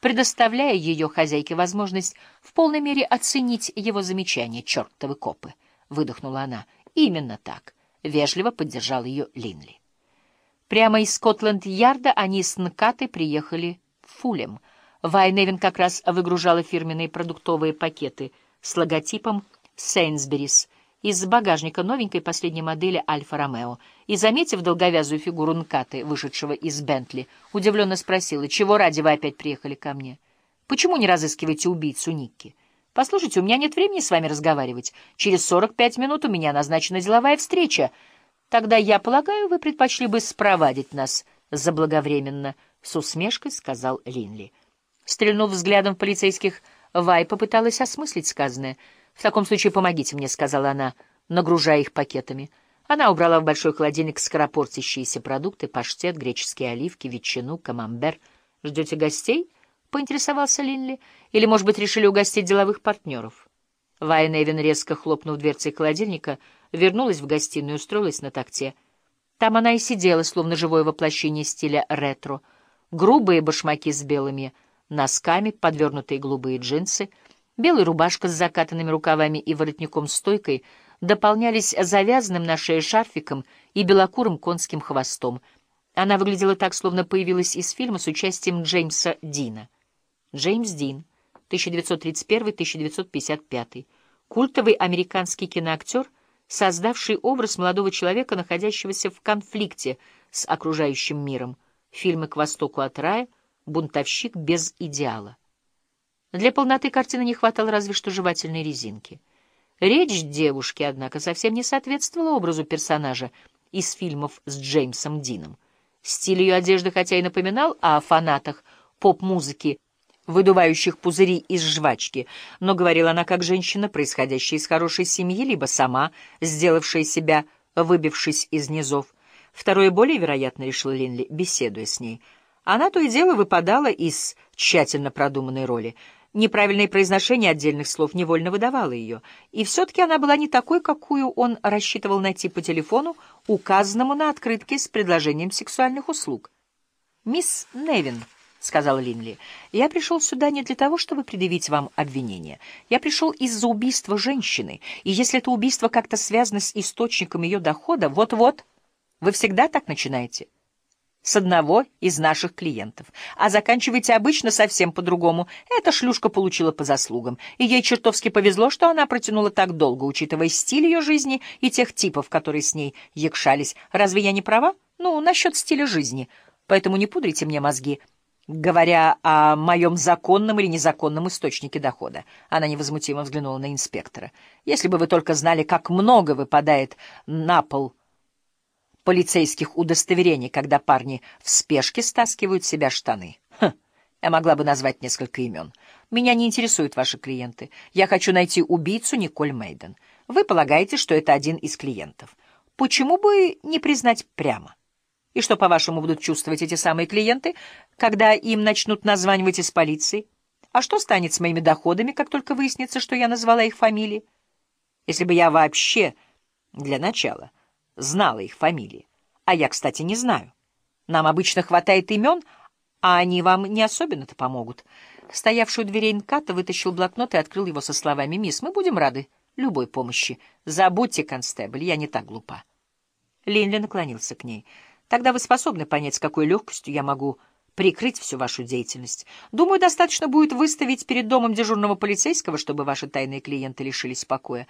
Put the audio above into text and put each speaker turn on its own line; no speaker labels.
предоставляя ее хозяйке возможность в полной мере оценить его замечания, чертовы копы, — выдохнула она. Именно так, — вежливо поддержал ее Линли. Прямо из Скотланд-Ярда они с Нкатой приехали в Фулем. Вайневин как раз выгружала фирменные продуктовые пакеты с логотипом «Сейнсберис» из багажника новенькой последней модели «Альфа-Ромео» и, заметив долговязую фигуру Нкаты, вышедшего из Бентли, удивленно спросила, «Чего ради вы опять приехали ко мне? Почему не разыскиваете убийцу Никки? Послушайте, у меня нет времени с вами разговаривать. Через 45 минут у меня назначена деловая встреча. Тогда, я полагаю, вы предпочли бы спровадить нас заблаговременно», — с усмешкой сказал Линли. Стрельнув взглядом в полицейских, Вай попыталась осмыслить сказанное — «В таком случае помогите мне», — сказала она, нагружая их пакетами. Она убрала в большой холодильник скоропортящиеся продукты, паштет, греческие оливки, ветчину, камамбер. «Ждете гостей?» — поинтересовался Линли. «Или, может быть, решили угостить деловых партнеров?» Вайн Эвен, резко хлопнув дверцей холодильника, вернулась в гостиную и устроилась на такте. Там она и сидела, словно живое воплощение стиля ретро. Грубые башмаки с белыми носками, подвернутые голубые джинсы — Белая рубашка с закатанными рукавами и воротником-стойкой дополнялись завязанным на шее шарфиком и белокурым конским хвостом. Она выглядела так, словно появилась из фильма с участием Джеймса Дина. Джеймс Дин, 1931-1955, культовый американский киноактер, создавший образ молодого человека, находящегося в конфликте с окружающим миром. Фильмы «К востоку от рая», «Бунтовщик без идеала». Для полноты картины не хватало разве что жевательной резинки. Речь девушки, однако, совсем не соответствовала образу персонажа из фильмов с Джеймсом Дином. Стиль ее одежды хотя и напоминал о фанатах поп-музыки, выдувающих пузыри из жвачки, но говорила она как женщина, происходящая из хорошей семьи, либо сама, сделавшая себя, выбившись из низов. Второе более вероятно, решил Линли, беседуя с ней. Она то и дело выпадала из тщательно продуманной роли — Неправильное произношение отдельных слов невольно выдавало ее, и все-таки она была не такой, какую он рассчитывал найти по телефону, указанному на открытке с предложением сексуальных услуг. «Мисс Невин», — сказал Линли, — «я пришел сюда не для того, чтобы предъявить вам обвинение. Я пришел из-за убийства женщины, и если это убийство как-то связано с источником ее дохода, вот-вот, вы всегда так начинаете» с одного из наших клиентов. А заканчивайте обычно совсем по-другому. Эта шлюшка получила по заслугам, и ей чертовски повезло, что она протянула так долго, учитывая стиль ее жизни и тех типов, которые с ней якшались. Разве я не права? Ну, насчет стиля жизни. Поэтому не пудрите мне мозги, говоря о моем законном или незаконном источнике дохода. Она невозмутимо взглянула на инспектора. Если бы вы только знали, как много выпадает на пол полицейских удостоверений, когда парни в спешке стаскивают себя штаны. Хм, я могла бы назвать несколько имен. Меня не интересуют ваши клиенты. Я хочу найти убийцу Николь Мейден. Вы полагаете, что это один из клиентов. Почему бы не признать прямо? И что, по-вашему, будут чувствовать эти самые клиенты, когда им начнут названивать из полиции? А что станет с моими доходами, как только выяснится, что я назвала их фамилии? Если бы я вообще, для начала, знала их фамилии. А я, кстати, не знаю. Нам обычно хватает имен, а они вам не особенно-то помогут. Стоявший у дверей Нката вытащил блокнот и открыл его со словами «Мисс, мы будем рады любой помощи. Забудьте, констебль, я не так глупа». Линли наклонился к ней. «Тогда вы способны понять, с какой легкостью я могу прикрыть всю вашу деятельность. Думаю, достаточно будет выставить перед домом дежурного полицейского, чтобы ваши тайные клиенты лишились покоя.